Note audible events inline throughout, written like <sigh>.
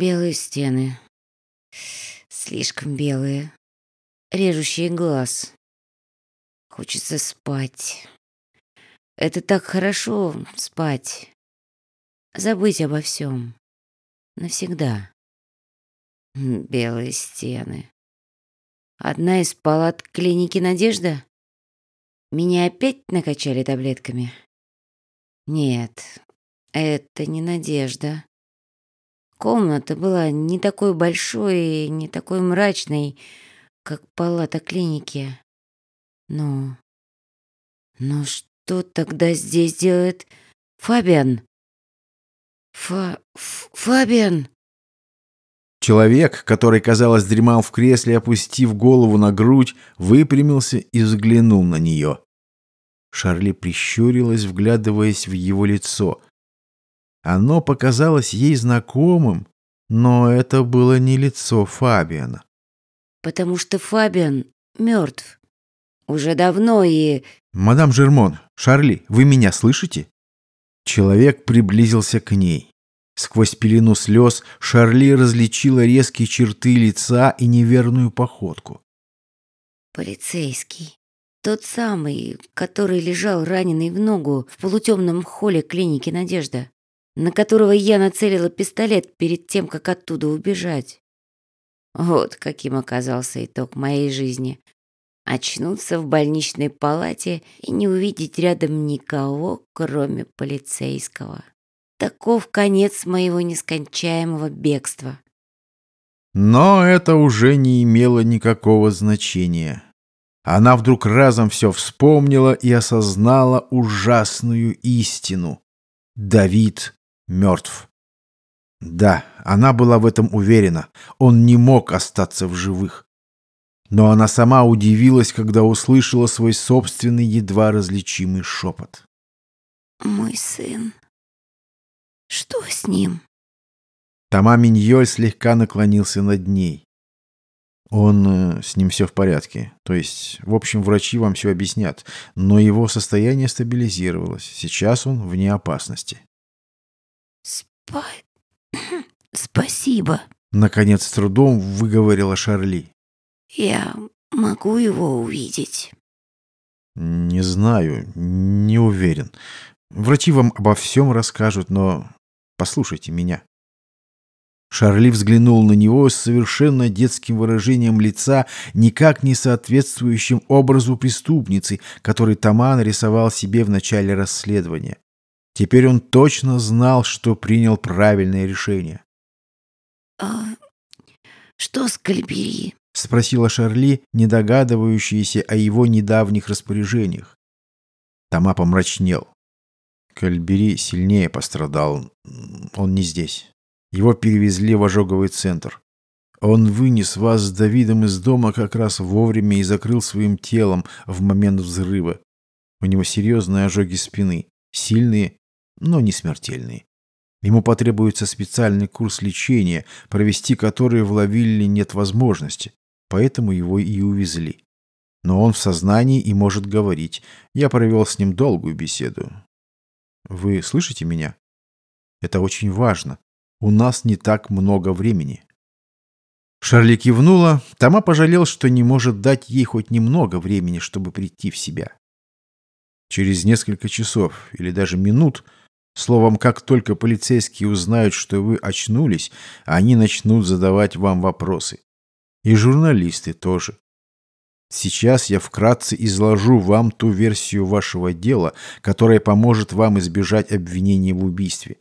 Белые стены. Слишком белые. Режущие глаз. Хочется спать. Это так хорошо спать. Забыть обо всем. Навсегда. Белые стены. Одна из палат клиники «Надежда»? Меня опять накачали таблетками? Нет, это не «Надежда». Комната была не такой большой и не такой мрачной, как палата клиники. Но... Но что тогда здесь делает Фабиан? Фа... Фабиан! Человек, который, казалось, дремал в кресле, опустив голову на грудь, выпрямился и взглянул на нее. Шарли прищурилась, вглядываясь в его лицо. Оно показалось ей знакомым, но это было не лицо Фабиана. Потому что Фабиан мертв. Уже давно и... «Мадам Жермон, Шарли, вы меня слышите?» Человек приблизился к ней. Сквозь пелену слез Шарли различила резкие черты лица и неверную походку. Полицейский. Тот самый, который лежал раненый в ногу в полутемном холле клиники «Надежда», на которого я нацелила пистолет перед тем, как оттуда убежать. Вот каким оказался итог моей жизни. Очнуться в больничной палате и не увидеть рядом никого, кроме полицейского. Таков конец моего нескончаемого бегства. Но это уже не имело никакого значения. Она вдруг разом все вспомнила и осознала ужасную истину. Давид мертв. Да, она была в этом уверена. Он не мог остаться в живых. Но она сама удивилась, когда услышала свой собственный едва различимый шепот. «Мой сын. Что с ним?» Тома Миньоль слегка наклонился над ней. Он... Э, с ним все в порядке. То есть, в общем, врачи вам все объяснят. Но его состояние стабилизировалось. Сейчас он вне опасности. Спа... <clears throat> Спасибо. Наконец, с трудом выговорила Шарли. Я могу его увидеть? Не знаю, не уверен. Врачи вам обо всем расскажут, но послушайте меня. Шарли взглянул на него с совершенно детским выражением лица, никак не соответствующим образу преступницы, который Тома нарисовал себе в начале расследования. Теперь он точно знал, что принял правильное решение. «А что с Кальбери?» — спросила Шарли, не догадывающаяся о его недавних распоряжениях. Тома помрачнел. Кальбери сильнее пострадал. Он не здесь. Его перевезли в ожоговый центр. Он вынес вас с Давидом из дома как раз вовремя и закрыл своим телом в момент взрыва. У него серьезные ожоги спины. Сильные, но не смертельные. Ему потребуется специальный курс лечения, провести который в Лавилле нет возможности, поэтому его и увезли. Но он в сознании и может говорить. Я провел с ним долгую беседу. Вы слышите меня? Это очень важно. У нас не так много времени. Шарли кивнула. Тома пожалел, что не может дать ей хоть немного времени, чтобы прийти в себя. Через несколько часов или даже минут, словом, как только полицейские узнают, что вы очнулись, они начнут задавать вам вопросы. И журналисты тоже. Сейчас я вкратце изложу вам ту версию вашего дела, которая поможет вам избежать обвинения в убийстве.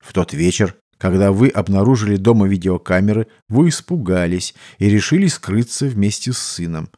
В тот вечер, когда вы обнаружили дома видеокамеры, вы испугались и решили скрыться вместе с сыном.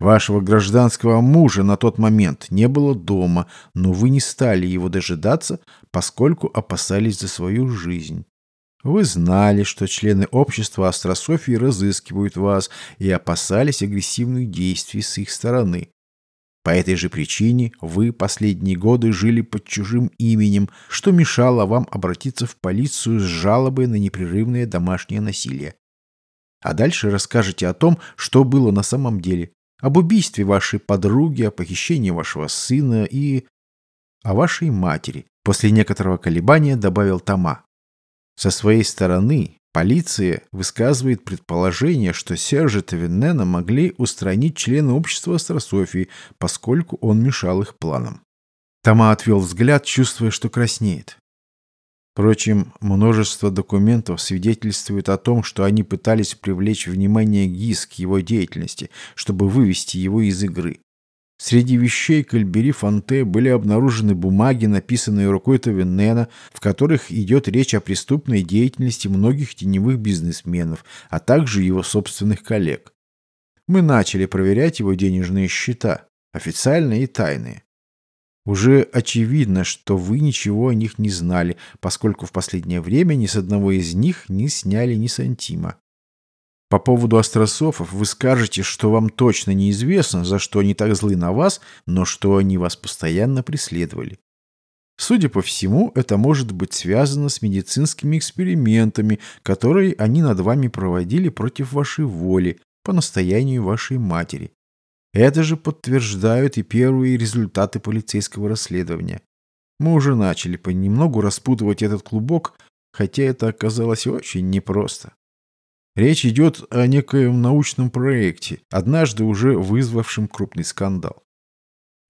Вашего гражданского мужа на тот момент не было дома, но вы не стали его дожидаться, поскольку опасались за свою жизнь. Вы знали, что члены общества Астрософии разыскивают вас и опасались агрессивных действий с их стороны. По этой же причине вы последние годы жили под чужим именем, что мешало вам обратиться в полицию с жалобой на непрерывное домашнее насилие. А дальше расскажете о том, что было на самом деле, об убийстве вашей подруги, о похищении вашего сына и... о вашей матери. После некоторого колебания добавил Тома. Со своей стороны Полиция высказывает предположение, что Сержа Тавинена могли устранить члены общества астрософии, поскольку он мешал их планам. Тома отвел взгляд, чувствуя, что краснеет. Впрочем, множество документов свидетельствует о том, что они пытались привлечь внимание ГИС к его деятельности, чтобы вывести его из игры. Среди вещей Кальбери Фонте были обнаружены бумаги, написанные рукой Тавенена, в которых идет речь о преступной деятельности многих теневых бизнесменов, а также его собственных коллег. Мы начали проверять его денежные счета, официальные и тайные. Уже очевидно, что вы ничего о них не знали, поскольку в последнее время ни с одного из них не сняли ни сантима. По поводу астрософов вы скажете, что вам точно неизвестно, за что они так злы на вас, но что они вас постоянно преследовали. Судя по всему, это может быть связано с медицинскими экспериментами, которые они над вами проводили против вашей воли, по настоянию вашей матери. Это же подтверждают и первые результаты полицейского расследования. Мы уже начали понемногу распутывать этот клубок, хотя это оказалось очень непросто. Речь идет о некоем научном проекте, однажды уже вызвавшем крупный скандал.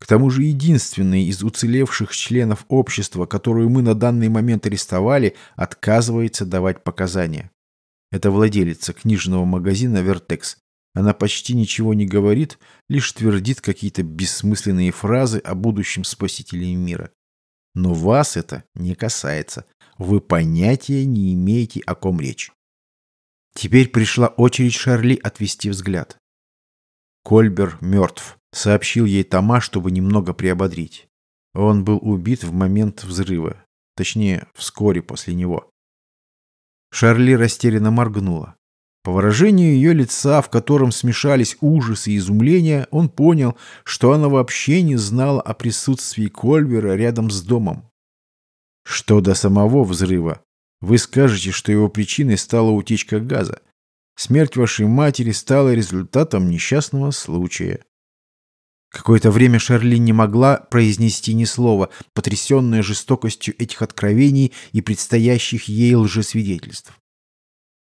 К тому же единственный из уцелевших членов общества, которую мы на данный момент арестовали, отказывается давать показания. Это владелица книжного магазина «Вертекс», она почти ничего не говорит, лишь твердит какие-то бессмысленные фразы о будущем спасителе мира. Но вас это не касается. Вы понятия не имеете, о ком речь. Теперь пришла очередь Шарли отвести взгляд. Кольбер мертв, сообщил ей Тома, чтобы немного приободрить. Он был убит в момент взрыва, точнее, вскоре после него. Шарли растерянно моргнула. По выражению ее лица, в котором смешались ужас и изумление, он понял, что она вообще не знала о присутствии Кольвера рядом с домом. Что до самого взрыва, вы скажете, что его причиной стала утечка газа. Смерть вашей матери стала результатом несчастного случая. Какое-то время Шерли не могла произнести ни слова, потрясенная жестокостью этих откровений и предстоящих ей лжесвидетельств.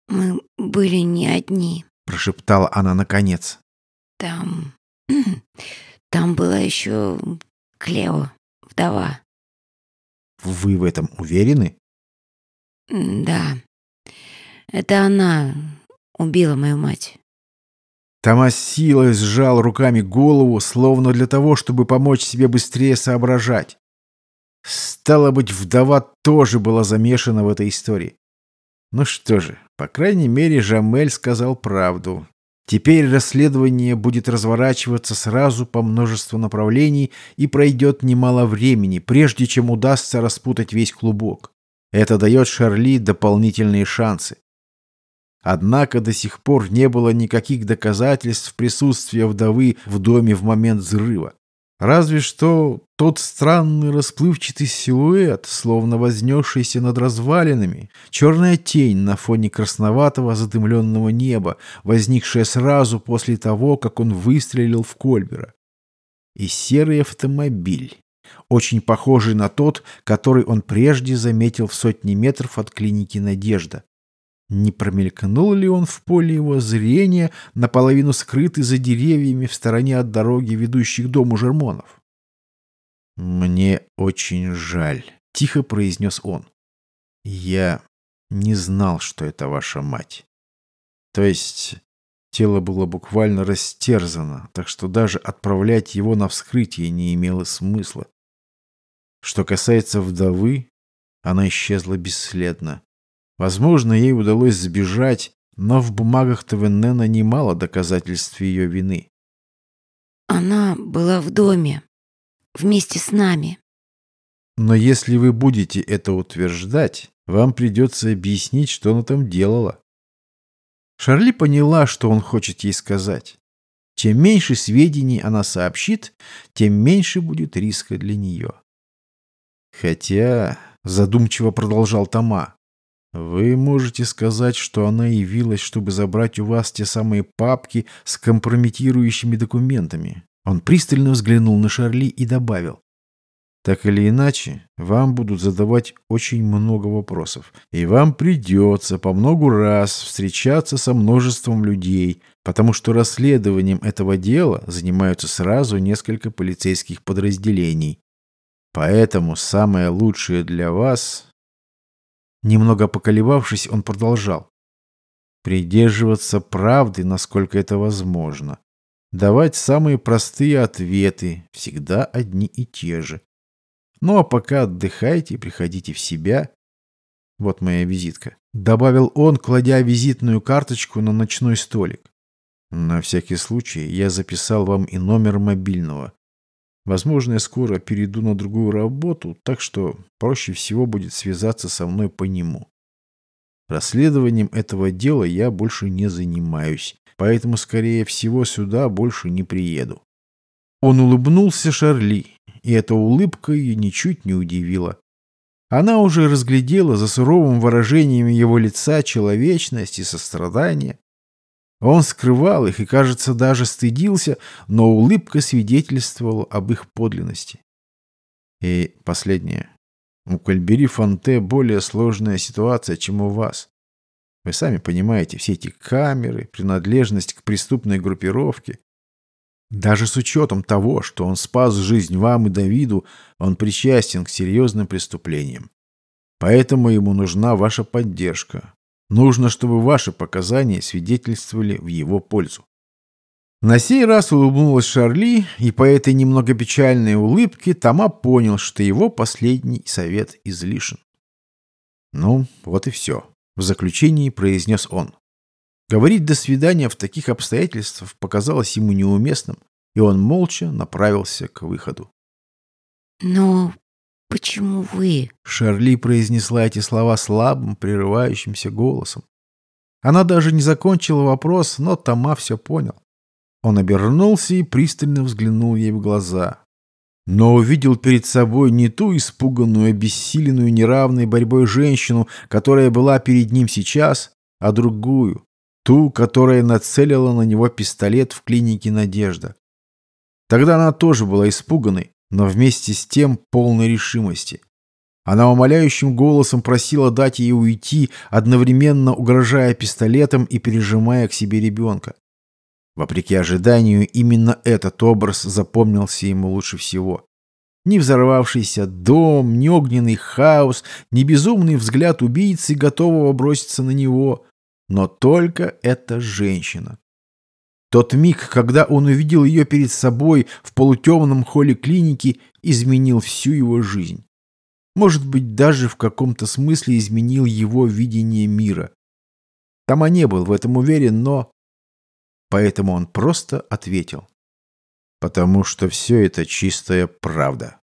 «Мы были не одни», — прошептала она наконец. «Там... там была еще Клео, вдова». «Вы в этом уверены?» «Да. Это она убила мою мать». Томас силой сжал руками голову, словно для того, чтобы помочь себе быстрее соображать. Стало быть, вдова тоже была замешана в этой истории. Ну что же, по крайней мере, Жамель сказал правду. Теперь расследование будет разворачиваться сразу по множеству направлений и пройдет немало времени, прежде чем удастся распутать весь клубок. Это дает Шарли дополнительные шансы. Однако до сих пор не было никаких доказательств присутствия вдовы в доме в момент взрыва. Разве что тот странный расплывчатый силуэт, словно вознесшийся над развалинами, черная тень на фоне красноватого задымленного неба, возникшая сразу после того, как он выстрелил в Кольбера. И серый автомобиль, очень похожий на тот, который он прежде заметил в сотни метров от клиники «Надежда». Не промелькнул ли он в поле его зрения, наполовину скрытый за деревьями в стороне от дороги, ведущей к дому Жермонов? «Мне очень жаль», — тихо произнес он. «Я не знал, что это ваша мать. То есть тело было буквально растерзано, так что даже отправлять его на вскрытие не имело смысла. Что касается вдовы, она исчезла бесследно. Возможно, ей удалось сбежать, но в бумагах ТВНена немало доказательств ее вины. Она была в доме, вместе с нами. Но если вы будете это утверждать, вам придется объяснить, что она там делала. Шарли поняла, что он хочет ей сказать. Чем меньше сведений она сообщит, тем меньше будет риска для нее. Хотя, задумчиво продолжал Тома, вы можете сказать, что она явилась, чтобы забрать у вас те самые папки с компрометирующими документами. Он пристально взглянул на Шарли и добавил. Так или иначе, вам будут задавать очень много вопросов, и вам придется по многу раз встречаться со множеством людей, потому что расследованием этого дела занимаются сразу несколько полицейских подразделений. Поэтому самое лучшее для вас... Немного поколебавшись, он продолжал. Придерживаться правды, насколько это возможно. Давать самые простые ответы, всегда одни и те же. Ну а пока отдыхайте приходите в себя. Вот моя визитка. Добавил он, кладя визитную карточку на ночной столик. На всякий случай я записал вам и номер мобильного. Возможно, я скоро перейду на другую работу, так что проще всего будет связаться со мной по нему. Расследованием этого дела я больше не занимаюсь, поэтому, скорее всего, сюда больше не приеду. Он улыбнулся Шарли, и эта улыбка ее ничуть не удивила. Она уже разглядела за суровым выражением его лица человечность и сострадание. Он скрывал их и, кажется, даже стыдился, но улыбка свидетельствовала об их подлинности. И последнее. У Кальбери Фонте более сложная ситуация, чем у вас. Вы сами понимаете, все эти камеры, принадлежность к преступной группировке. Даже с учетом того, что он спас жизнь вам и Давиду, он причастен к серьезным преступлениям. Поэтому ему нужна ваша поддержка. Нужно, чтобы ваши показания свидетельствовали в его пользу. На сей раз улыбнулась Шарли, и по этой немного печальной улыбке Тома понял, что его последний совет излишен. «Ну, вот и все», — в заключении произнес он. Говорить «до свидания» в таких обстоятельствах показалось ему неуместным, и он молча направился к выходу. «Но почему вы?» Шарли произнесла эти слова слабым, прерывающимся голосом. Она даже не закончила вопрос, но Тома все понял. Он обернулся и пристально взглянул ей в глаза. Но увидел перед собой не ту испуганную, обессиленную неравной борьбой женщину, которая была перед ним сейчас, а другую, ту, которая нацелила на него пистолет в клинике «Надежда». Тогда она тоже была испуганной, но вместе с тем полной решимости. Она умоляющим голосом просила дать ей уйти, одновременно угрожая пистолетом и пережимая к себе ребенка. Вопреки ожиданию, именно этот образ запомнился ему лучше всего. Ни взорвавшийся дом, ни огненный хаос, ни безумный взгляд убийцы, готового броситься на него, но только эта женщина. Тот миг, когда он увидел ее перед собой в полутемном холле клиники, изменил всю его жизнь. Может быть, даже в каком-то смысле изменил его видение мира. Тома не был в этом уверен, но Поэтому он просто ответил. «Потому что все это чистая правда».